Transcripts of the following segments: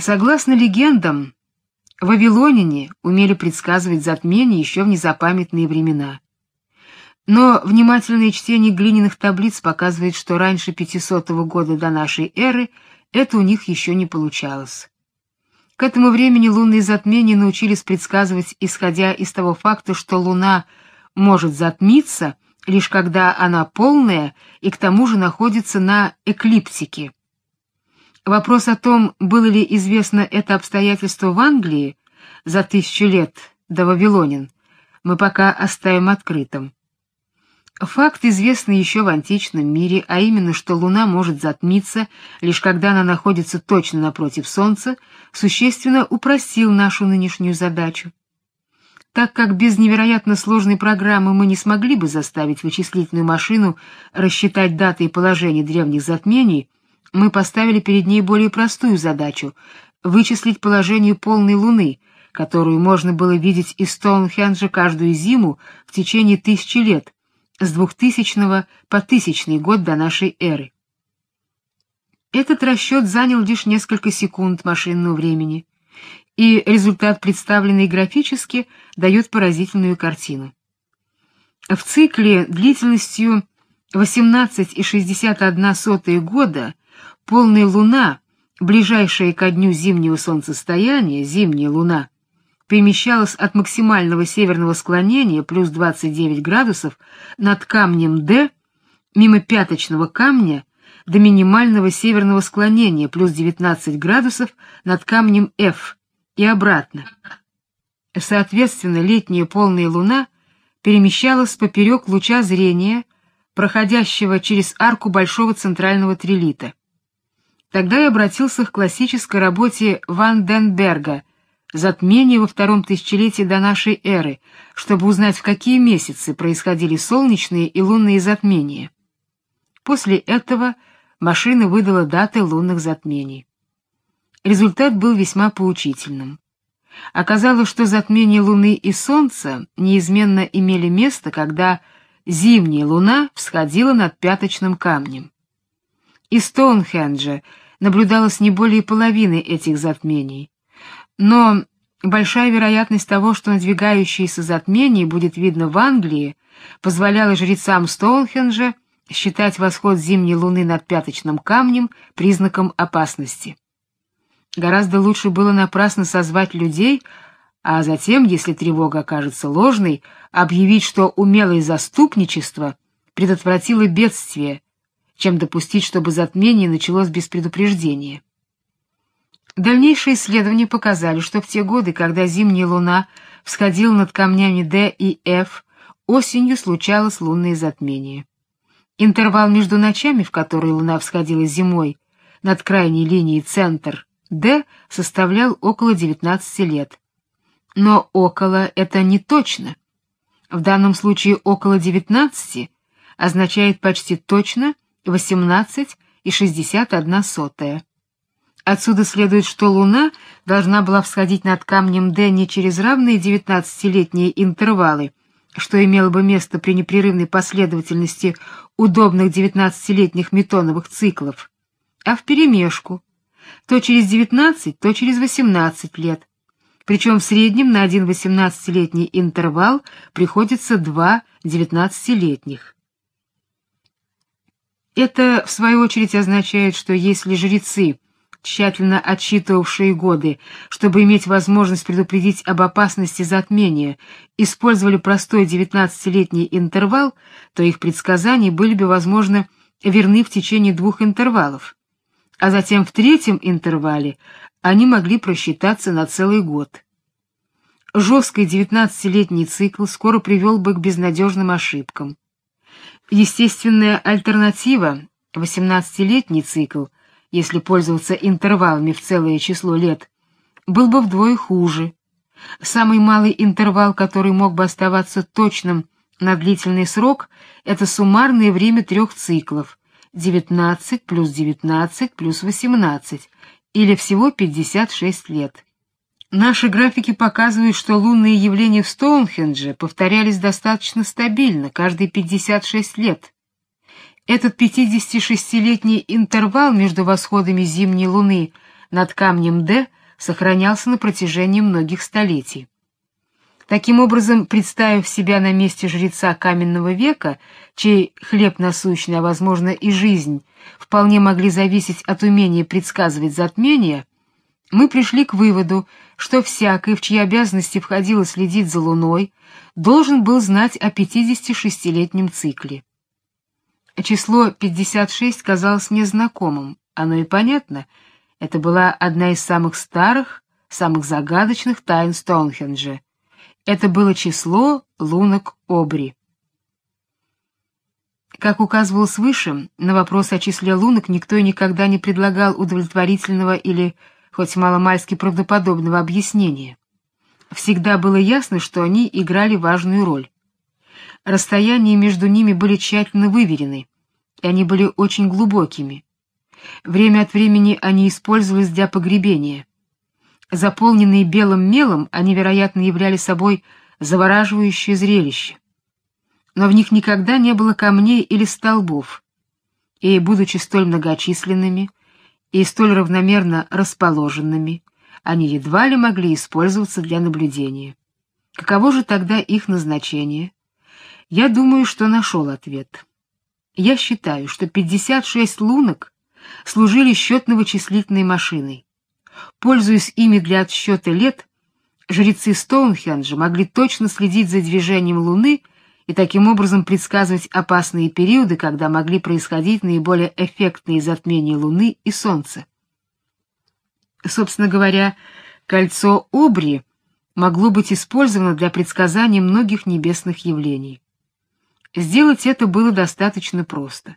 Согласно легендам, вавилоняне умели предсказывать затмение еще в незапамятные времена. Но внимательное чтение глиняных таблиц показывает, что раньше 500 года до нашей эры это у них еще не получалось. К этому времени лунные затмения научились предсказывать, исходя из того факта, что Луна может затмиться лишь когда она полная и к тому же находится на эклиптике. Вопрос о том, было ли известно это обстоятельство в Англии за тысячу лет до Вавилонин, мы пока оставим открытым. Факт известный еще в античном мире, а именно, что Луна может затмиться, лишь когда она находится точно напротив Солнца, существенно упростил нашу нынешнюю задачу. Так как без невероятно сложной программы мы не смогли бы заставить вычислительную машину рассчитать даты и положение древних затмений, мы поставили перед ней более простую задачу — вычислить положение полной Луны, которую можно было видеть из Стоунхенджа каждую зиму в течение тысячи лет, с 2000 по 1000 год до нашей эры. Этот расчет занял лишь несколько секунд машинного времени, и результат, представленный графически, дает поразительную картину. В цикле длительностью 18,61 года полная луна, ближайшая ко дню зимнего солнцестояния, зимняя луна, перемещалась от максимального северного склонения плюс 29 градусов над камнем D мимо пяточного камня до минимального северного склонения плюс 19 градусов над камнем F и обратно. Соответственно, летняя полная луна перемещалась поперек луча зрения, проходящего через арку большого центрального трилита. Тогда я обратился к классической работе Ван Денберга затмение во втором тысячелетии до нашей эры, чтобы узнать, в какие месяцы происходили солнечные и лунные затмения. После этого машина выдала даты лунных затмений. Результат был весьма поучительным. Оказалось, что затмения Луны и Солнца неизменно имели место, когда зимняя Луна всходила над пяточным камнем. И Стоунхенджа наблюдалось не более половины этих затмений, но большая вероятность того, что надвигающееся затмение будет видно в Англии, позволяла жрецам Стоунхенджа считать восход зимней луны над пяточным камнем признаком опасности. Гораздо лучше было напрасно созвать людей, а затем, если тревога окажется ложной, объявить, что умелое заступничество предотвратило бедствие, чем допустить, чтобы затмение началось без предупреждения. Дальнейшие исследования показали, что в те годы, когда зимняя луна всходила над камнями D и F, осенью случалось лунное затмение. Интервал между ночами, в которые луна всходила зимой, над крайней линией центр D составлял около 19 лет. Но около это не точно. В данном случае около 19 означает почти точно 18 и 61 сотая. Отсюда следует, что Луна должна была всходить над камнем Д не через равные девятнадцатилетние интервалы, что имело бы место при непрерывной последовательности удобных девятнадцатилетних метоновых циклов, а вперемешку, то через девятнадцать, то через восемнадцать лет. Причем в среднем на один восемнадцатилетний интервал приходится два девятнадцатилетних. Это, в свою очередь, означает, что если жрецы тщательно отсчитывавшие годы, чтобы иметь возможность предупредить об опасности затмения, использовали простой девятнадцатилетний интервал, то их предсказания были бы, возможно, верны в течение двух интервалов. А затем в третьем интервале они могли просчитаться на целый год. Жесткий девятнадцатилетний цикл скоро привел бы к безнадежным ошибкам. Естественная альтернатива, восемнадцатилетний цикл — если пользоваться интервалами в целое число лет, был бы вдвое хуже. Самый малый интервал, который мог бы оставаться точным на длительный срок, это суммарное время трех циклов — 19 плюс 19 плюс 18, или всего 56 лет. Наши графики показывают, что лунные явления в Стоунхендже повторялись достаточно стабильно, каждые 56 лет. Этот 56-летний интервал между восходами зимней луны над камнем Д сохранялся на протяжении многих столетий. Таким образом, представив себя на месте жреца каменного века, чей хлеб насущный, а возможно и жизнь, вполне могли зависеть от умения предсказывать затмения, мы пришли к выводу, что всякий, в чьи обязанности входило следить за Луной, должен был знать о 56-летнем цикле. Число 56 казалось мне знакомым, оно и понятно, это была одна из самых старых, самых загадочных тайн Стоунхенджа — это было число лунок Обри. Как указывалось выше, на вопрос о числе лунок никто и никогда не предлагал удовлетворительного или хоть маломальски правдоподобного объяснения. Всегда было ясно, что они играли важную роль. Расстояния между ними были тщательно выверены, и они были очень глубокими. Время от времени они использовались для погребения. Заполненные белым мелом, они, вероятно, являли собой завораживающее зрелище. Но в них никогда не было камней или столбов, и, будучи столь многочисленными и столь равномерно расположенными, они едва ли могли использоваться для наблюдения. Каково же тогда их назначение? Я думаю, что нашел ответ. Я считаю, что 56 лунок служили счетно-вычислительной машиной. Пользуясь ими для отсчета лет, жрецы Стоунхенджа могли точно следить за движением Луны и таким образом предсказывать опасные периоды, когда могли происходить наиболее эффектные затмения Луны и Солнца. Собственно говоря, кольцо Обри могло быть использовано для предсказания многих небесных явлений. Сделать это было достаточно просто.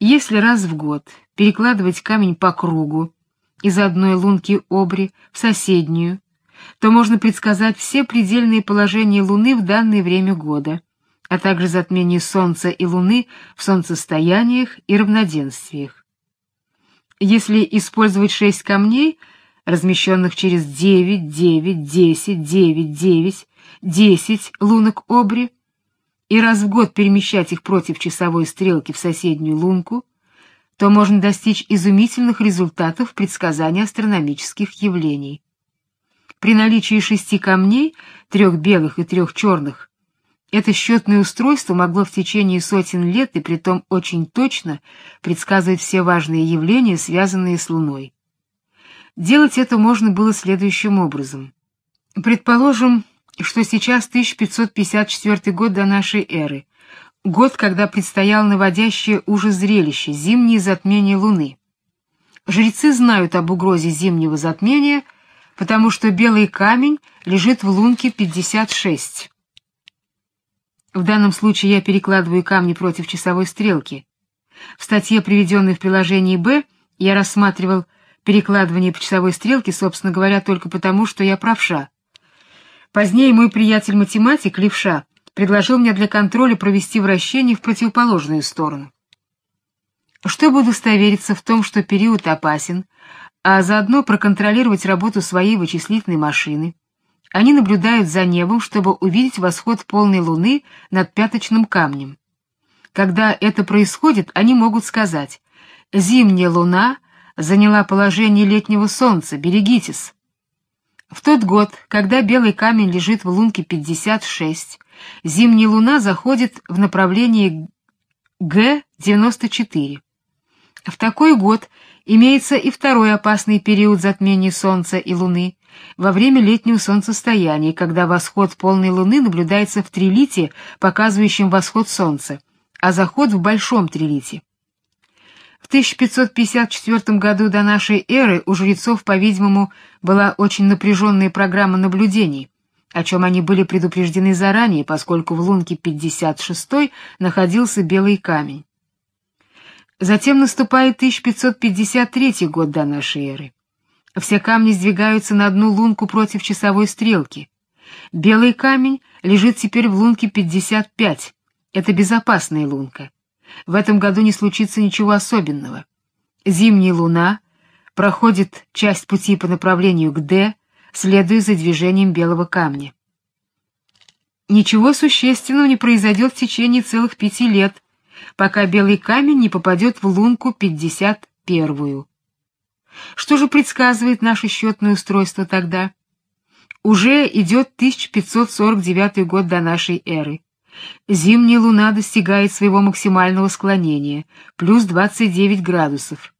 Если раз в год перекладывать камень по кругу из одной лунки Обри в соседнюю, то можно предсказать все предельные положения Луны в данное время года, а также затмение Солнца и Луны в солнцестояниях и равноденствиях. Если использовать шесть камней, размещенных через 9, 9, 10, 9, 9, 10 лунок Обри, и раз в год перемещать их против часовой стрелки в соседнюю лунку, то можно достичь изумительных результатов предсказания астрономических явлений. При наличии шести камней, трех белых и трех черных, это счетное устройство могло в течение сотен лет и притом очень точно предсказывать все важные явления, связанные с Луной. Делать это можно было следующим образом. Предположим, что сейчас 1554 год до нашей эры, Год, когда предстояло наводящее ужас зрелище — зимнее затмение Луны. Жрецы знают об угрозе зимнего затмения, потому что белый камень лежит в лунке 56. В данном случае я перекладываю камни против часовой стрелки. В статье, приведенной в приложении «Б», я рассматривал перекладывание по часовой стрелке, собственно говоря, только потому, что я правша. Позднее мой приятель-математик, левша, предложил мне для контроля провести вращение в противоположную сторону. Чтобы удостовериться в том, что период опасен, а заодно проконтролировать работу своей вычислительной машины, они наблюдают за небом, чтобы увидеть восход полной луны над пяточным камнем. Когда это происходит, они могут сказать «Зимняя луна заняла положение летнего солнца, берегитесь». В тот год, когда белый камень лежит в лунке 56, зимняя луна заходит в направлении Г-94. В такой год имеется и второй опасный период затмения Солнца и Луны во время летнего солнцестояния, когда восход полной Луны наблюдается в трилите, показывающем восход Солнца, а заход в большом трилите. В 1554 году до нашей эры у жрецов, по-видимому, была очень напряженная программа наблюдений, о чем они были предупреждены заранее, поскольку в лунке 56 находился белый камень. Затем наступает 1553 год до нашей эры. Все камни сдвигаются на одну лунку против часовой стрелки. Белый камень лежит теперь в лунке 55. Это безопасная лунка. В этом году не случится ничего особенного. Зимняя луна проходит часть пути по направлению к Д, следуя за движением белого камня. Ничего существенного не произойдет в течение целых пяти лет, пока белый камень не попадет в лунку 51-ю. Что же предсказывает наше счетное устройство тогда? Уже идет 1549 год до нашей эры. Зимняя луна достигает своего максимального склонения, плюс 29 градусов.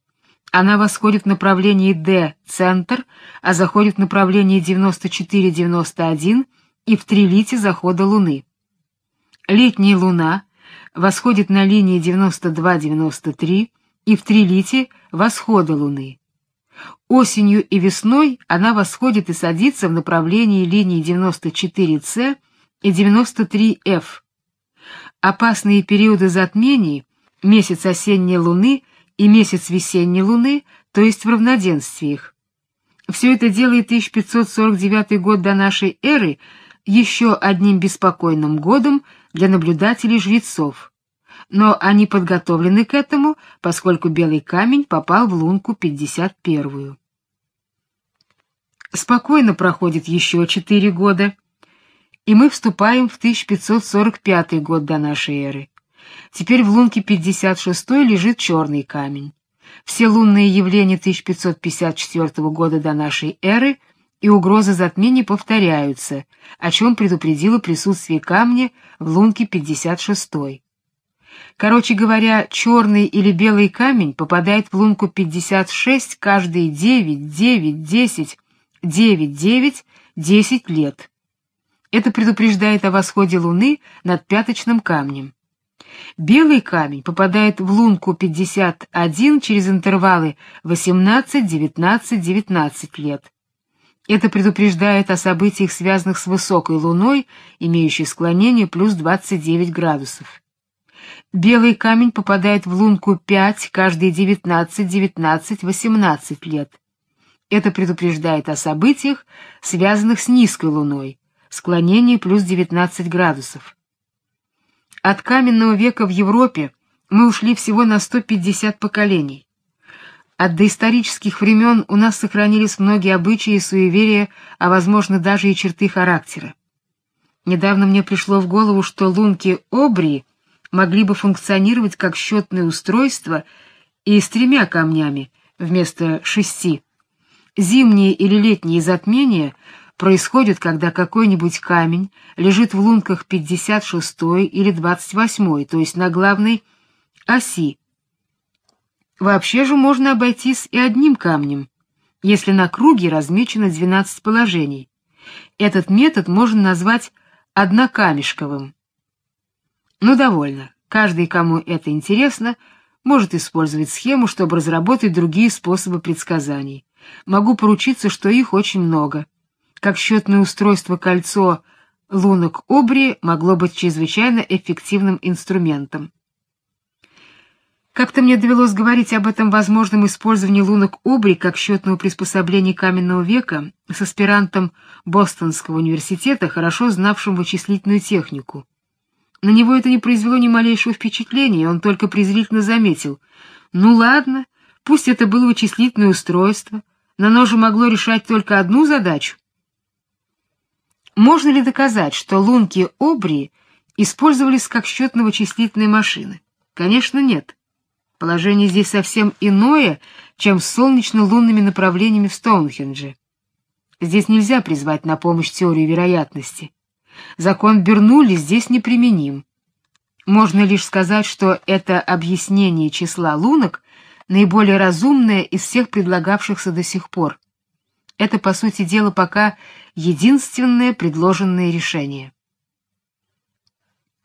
Она восходит в направлении D, центр, а заходит в направлении 94-91 и в трилите захода Луны. Летняя Луна восходит на линии 92-93 и в трилите восхода Луны. Осенью и весной она восходит и садится в направлении линии 94С и 93F. Опасные периоды затмений, месяц осенней Луны и месяц весенней Луны, то есть в равноденствиях. Все это делает 1549 год до нашей эры еще одним беспокойным годом для наблюдателей-жрецов. Но они подготовлены к этому, поскольку белый камень попал в лунку 51-ю. Спокойно проходит еще четыре года, и мы вступаем в 1545 год до нашей эры. Теперь в лунке 56 лежит черный камень. Все лунные явления 1554 года до нашей эры и угрозы затмения повторяются, о чем предупредило присутствие камня в лунке 56. Короче говоря, черный или белый камень попадает в лунку 56 каждые 9, 9, 10, 9, 9, 10 лет. Это предупреждает о восходе Луны над пяточным камнем. Белый камень попадает в лунку 51 через интервалы 18, 19, 19 лет. Это предупреждает о событиях, связанных с высокой луной, имеющей склонение плюс 29 градусов. Белый камень попадает в лунку 5 каждые 19, 19, 18 лет. Это предупреждает о событиях, связанных с низкой луной, склонение плюс 19 градусов. От каменного века в Европе мы ушли всего на 150 поколений. От доисторических времен у нас сохранились многие обычаи и суеверия, а возможно даже и черты характера. Недавно мне пришло в голову, что лунки Обри могли бы функционировать как счетное устройство и с тремя камнями вместо шести. Зимние или летние затмения происходят, когда какой-нибудь камень лежит в лунках 56 или 28, то есть на главной оси. Вообще же можно обойтись и одним камнем, если на круге размечено 12 положений. Этот метод можно назвать однокамешковым. Ну довольно. Каждый, кому это интересно, может использовать схему, чтобы разработать другие способы предсказаний. Могу поручиться, что их очень много. Как счетное устройство кольцо лунок Обри могло быть чрезвычайно эффективным инструментом. Как-то мне довелось говорить об этом возможном использовании лунок Обри как счетного приспособления каменного века с аспирантом Бостонского университета, хорошо знавшим вычислительную технику. На него это не произвело ни малейшего впечатления, он только презрительно заметил: "Ну ладно, пусть это было вычислительное устройство, но оно же могло решать только одну задачу. Можно ли доказать, что лунки Обри использовались как счетно-вычислительные машины? Конечно, нет. Положение здесь совсем иное, чем с солнечно-лунными направлениями в Стоунхендже. Здесь нельзя призвать на помощь теорию вероятности. Закон Бернулли здесь неприменим. Можно лишь сказать, что это объяснение числа лунок наиболее разумное из всех предлагавшихся до сих пор. Это, по сути дела, пока единственное предложенное решение.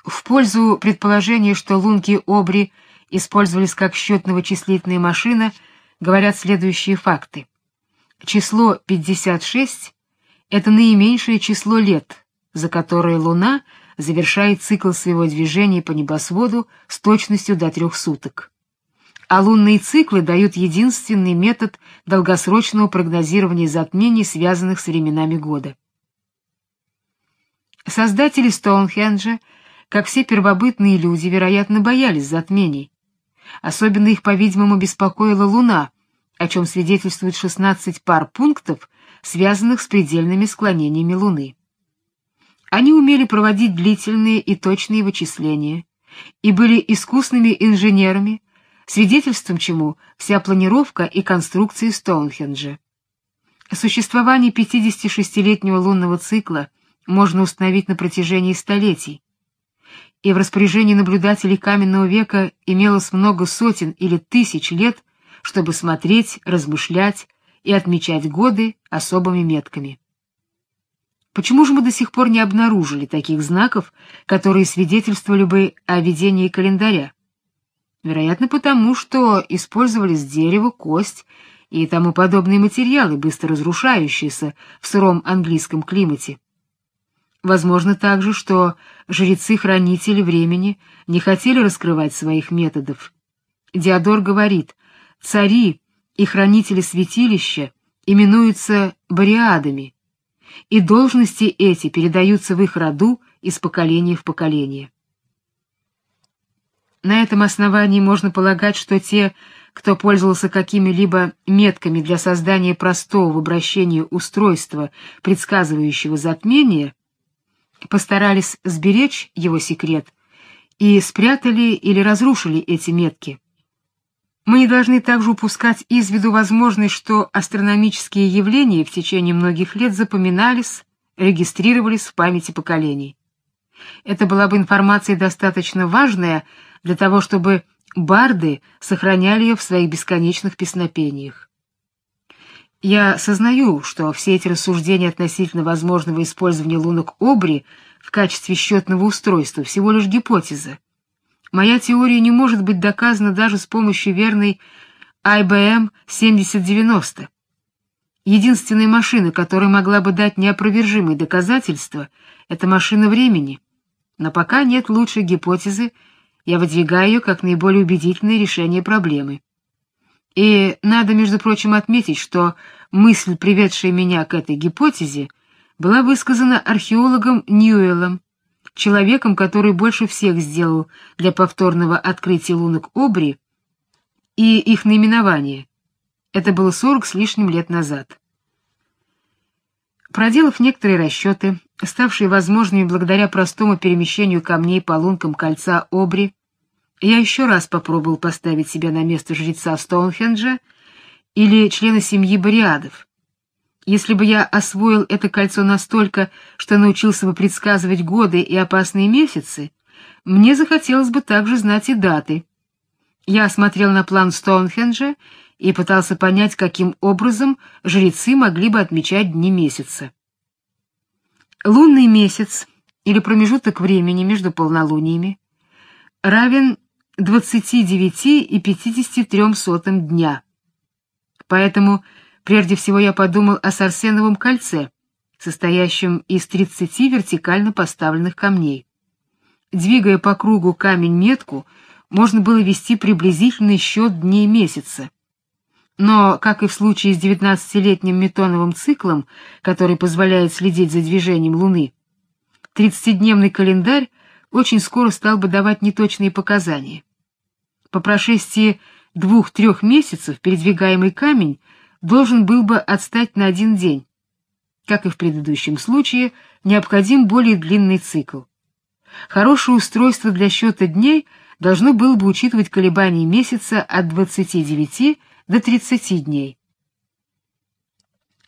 В пользу предположения, что лунки Обри использовались как счетно-вычислительная машина, говорят следующие факты. Число 56 — это наименьшее число лет, за которое Луна завершает цикл своего движения по небосводу с точностью до трех суток а лунные циклы дают единственный метод долгосрочного прогнозирования затмений, связанных с временами года. Создатели Стоунхенджа, как все первобытные люди, вероятно, боялись затмений. Особенно их, по-видимому, беспокоила Луна, о чем свидетельствует 16 пар пунктов, связанных с предельными склонениями Луны. Они умели проводить длительные и точные вычисления и были искусными инженерами, свидетельством чему вся планировка и конструкции Стоунхенджа. Существование 56-летнего лунного цикла можно установить на протяжении столетий, и в распоряжении наблюдателей каменного века имелось много сотен или тысяч лет, чтобы смотреть, размышлять и отмечать годы особыми метками. Почему же мы до сих пор не обнаружили таких знаков, которые свидетельствовали бы о ведении календаря? Вероятно, потому что использовались дерево, кость и тому подобные материалы, быстро разрушающиеся в сыром английском климате. Возможно также, что жрецы-хранители времени не хотели раскрывать своих методов. Диодор говорит, цари и хранители святилища именуются бариадами, и должности эти передаются в их роду из поколения в поколение. На этом основании можно полагать, что те, кто пользовался какими-либо метками для создания простого в обращении устройства, предсказывающего затмение, постарались сберечь его секрет и спрятали или разрушили эти метки. Мы не должны также упускать из виду возможность, что астрономические явления в течение многих лет запоминались, регистрировались в памяти поколений. Это была бы информация достаточно важная для того, чтобы барды сохраняли ее в своих бесконечных песнопениях. Я сознаю, что все эти рассуждения относительно возможного использования лунок Обри в качестве счетного устройства всего лишь гипотеза, Моя теория не может быть доказана даже с помощью верной IBM 7090. Единственная машина, которая могла бы дать неопровержимые доказательства, это машина времени. Но пока нет лучшей гипотезы, я выдвигаю ее как наиболее убедительное решение проблемы. И надо, между прочим, отметить, что мысль, приведшая меня к этой гипотезе, была высказана археологом Ньюэллом, человеком, который больше всех сделал для повторного открытия лунок Обри и их наименования. Это было сорок с лишним лет назад. Проделав некоторые расчеты, ставшие возможными благодаря простому перемещению камней по лункам кольца Обри, я еще раз попробовал поставить себя на место жреца Стоунхенджа или члена семьи Бариадов. Если бы я освоил это кольцо настолько, что научился бы предсказывать годы и опасные месяцы, мне захотелось бы также знать и даты. Я смотрел на план Стоунхенджа и пытался понять, каким образом жрецы могли бы отмечать дни месяца. Лунный месяц или промежуток времени между полнолуниями равен 29 и 53 сотым дня. Поэтому Прежде всего я подумал о Сарсеновом кольце, состоящем из 30 вертикально поставленных камней. Двигая по кругу камень-метку, можно было вести приблизительный счет дней месяца. Но, как и в случае с девятнадцатилетним метоновым циклом, который позволяет следить за движением Луны, тридцатидневный календарь очень скоро стал бы давать неточные показания. По прошествии двух-трех месяцев передвигаемый камень должен был бы отстать на один день. Как и в предыдущем случае, необходим более длинный цикл. Хорошее устройство для счета дней должно было бы учитывать колебания месяца от 29 до 30 дней.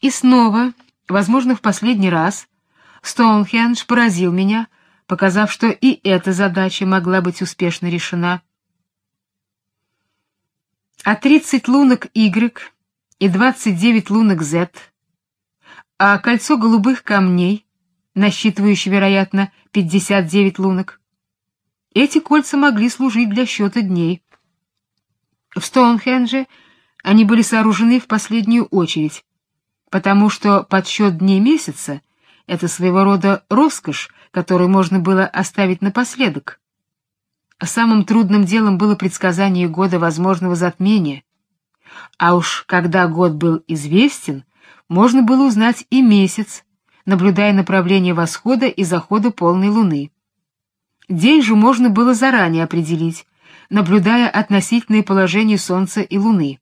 И снова, возможно, в последний раз, Стоунхендж поразил меня, показав, что и эта задача могла быть успешно решена. А 30 лунок Y и 29 лунок Z, а кольцо голубых камней, насчитывающее, вероятно, 59 лунок. Эти кольца могли служить для счета дней. В Стоунхендже они были сооружены в последнюю очередь, потому что подсчет дней месяца — это своего рода роскошь, которую можно было оставить напоследок. Самым трудным делом было предсказание года возможного затмения — а уж когда год был известен, можно было узнать и месяц, наблюдая направление восхода и захода полной луны. День же можно было заранее определить, наблюдая относительное положение солнца и луны.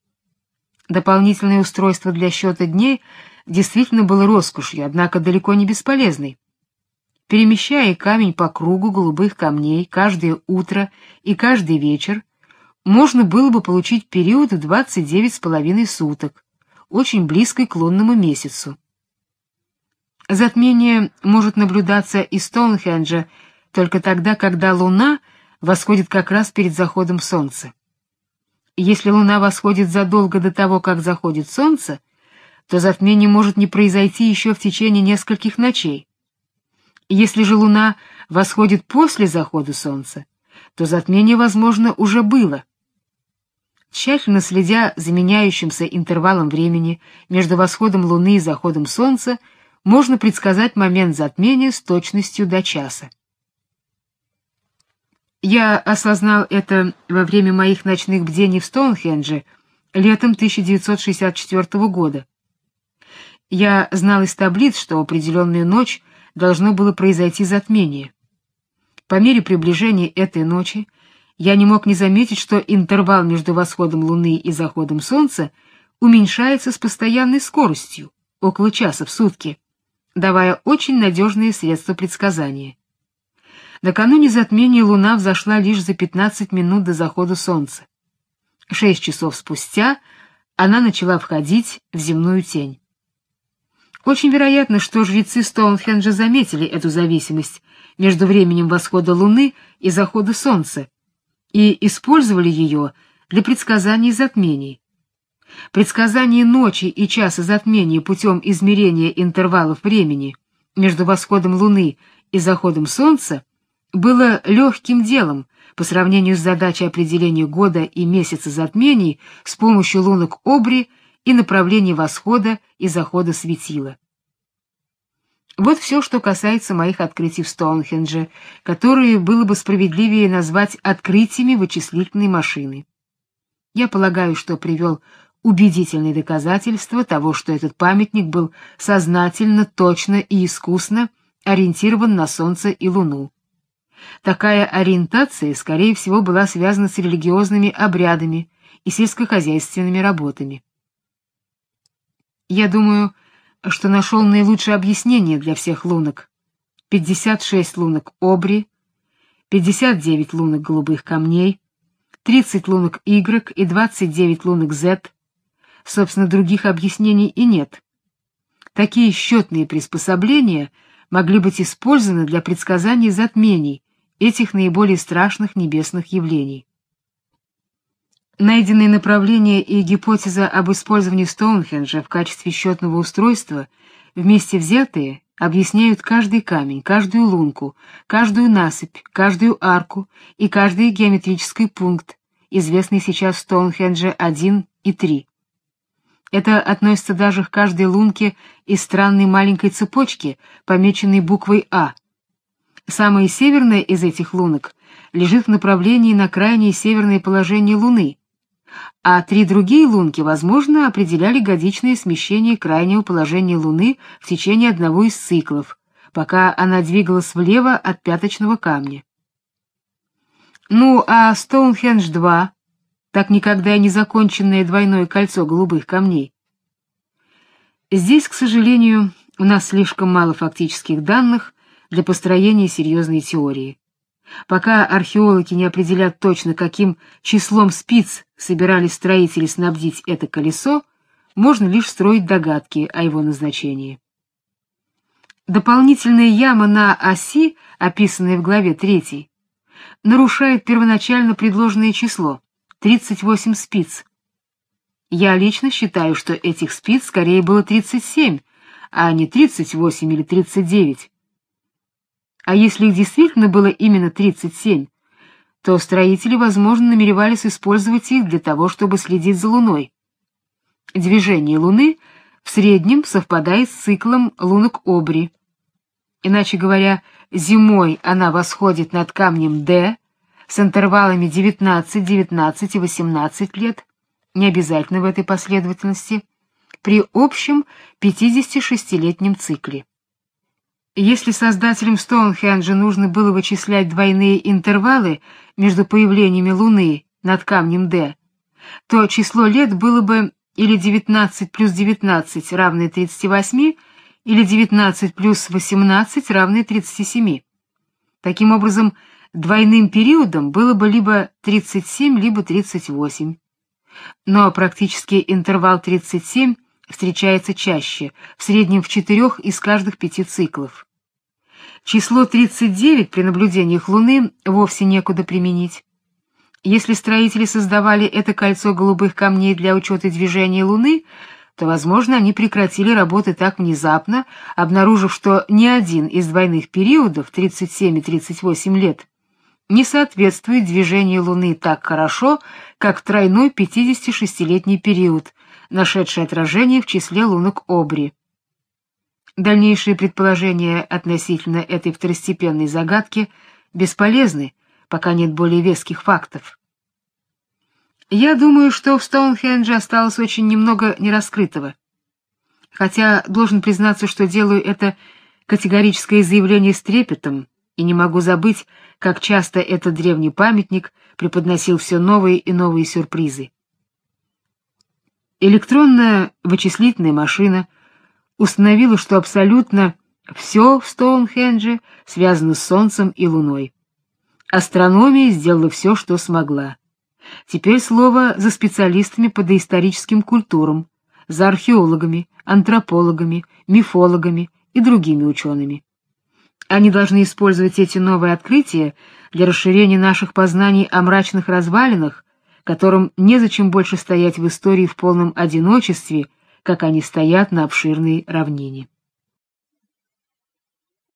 Дополнительное устройство для счета дней действительно было роскошью, однако далеко не бесполезной. Перемещая камень по кругу голубых камней каждое утро и каждый вечер, можно было бы получить период в 29,5 суток, очень близкий к лунному месяцу. Затмение может наблюдаться из Стоунхенджа только тогда, когда Луна восходит как раз перед заходом Солнца. Если Луна восходит задолго до того, как заходит Солнце, то затмение может не произойти еще в течение нескольких ночей. Если же Луна восходит после захода Солнца, то затмение, возможно, уже было. Тщательно следя за меняющимся интервалом времени между восходом Луны и заходом Солнца, можно предсказать момент затмения с точностью до часа. Я осознал это во время моих ночных бдений в Стоунхендже летом 1964 года. Я знал из таблиц, что определенную ночь должно было произойти затмение. По мере приближения этой ночи я не мог не заметить, что интервал между восходом Луны и заходом Солнца уменьшается с постоянной скоростью, около часа в сутки давая очень надежные средства предсказания. Накануне затмения Луна взошла лишь за 15 минут до захода Солнца. Шесть часов спустя она начала входить в земную тень. Очень вероятно, что жрецы Стоунхенджа заметили эту зависимость между временем восхода Луны и захода Солнца и использовали ее для предсказания затмений. Предсказание ночи и часа затмения путем измерения интервалов времени между восходом Луны и заходом Солнца было легким делом по сравнению с задачей определения года и месяца затмений с помощью лунок Обри и направления восхода и захода светила. Вот все, что касается моих открытий в Стоунхендже, которые было бы справедливее назвать открытиями вычислительной машины. Я полагаю, что привел убедительные доказательства того, что этот памятник был сознательно, точно и искусно ориентирован на солнце и луну. Такая ориентация, скорее всего, была связана с религиозными обрядами и сельскохозяйственными работами. Я думаю, нашел наилучшее объяснение для всех лунок. 56 лунок Обри, 59 лунок голубых камней, 30 лунок Y и 29 лунок Z Собственно, других объяснений и нет. Такие счетные приспособления могли быть использованы для предсказания затмений этих наиболее страшных небесных явлений. Найденные направления и гипотеза об использовании Стоунхенджа в качестве счетного устройства вместе взятые объясняют каждый камень, каждую лунку, каждую насыпь, каждую арку и каждый геометрический пункт, известный сейчас в Стоунхендже 1 и 3. Это относится даже к каждой лунке из странной маленькой цепочки, помеченной буквой А. Самая северная из этих лунок лежит в направлении на крайнее северное положение Луны, а три другие лунки, возможно, определяли годичное смещение крайнего положения Луны в течение одного из циклов, пока она двигалась влево от пяточного камня. Ну, а Стоунхендж-2 так никогда и не законченное двойное кольцо голубых камней. Здесь, к сожалению, у нас слишком мало фактических данных для построения серьезной теории. Пока археологи не определят точно, каким числом спиц собирались строители снабдить это колесо, можно лишь строить догадки о его назначении. Дополнительная яма на оси, описанная в главе 3, нарушает первоначально предложенное число 38 спиц. Я лично считаю, что этих спиц скорее было 37, а не 38 или 39. А если их действительно было именно 37, то строители, возможно, намеревались использовать их для того, чтобы следить за Луной. Движение Луны в среднем совпадает с циклом лунок Обри. Иначе говоря, зимой она восходит над камнем D, с интервалами 19, 19 и 18 лет, не обязательно в этой последовательности, при общем 56-летнем цикле. Если создателям Стоунхенджа нужно было вычислять двойные интервалы между появлениями Луны над камнем D, то число лет было бы или 19 плюс 19 равное 38, или 19 плюс 18 равное 37. Таким образом, двойным периодом было бы либо 37, либо 38. Но практически интервал 37 встречается чаще, в среднем в четырех из каждых пяти циклов. Число 39 при наблюдениях Луны вовсе некуда применить. Если строители создавали это кольцо голубых камней для учета движения Луны, то, возможно, они прекратили работы так внезапно, обнаружив, что ни один из двойных периодов 37 и 38 лет не соответствует движению Луны так хорошо, как тройной 56-летний период, нашедший отражение в числе лунок Обри. Дальнейшие предположения относительно этой второстепенной загадки бесполезны, пока нет более веских фактов. Я думаю, что в Стоунхендже осталось очень немного нераскрытого. Хотя должен признаться, что делаю это категорическое заявление с трепетом, и не могу забыть, как часто этот древний памятник преподносил все новые и новые сюрпризы. Электронная вычислительная машина установила, что абсолютно все в Стоунхендже связано с Солнцем и Луной. Астрономия сделала все, что смогла. Теперь слово за специалистами по доисторическим культурам, за археологами, антропологами, мифологами и другими учеными. Они должны использовать эти новые открытия для расширения наших познаний о мрачных развалинах, которым незачем больше стоять в истории в полном одиночестве, как они стоят на обширной равнине.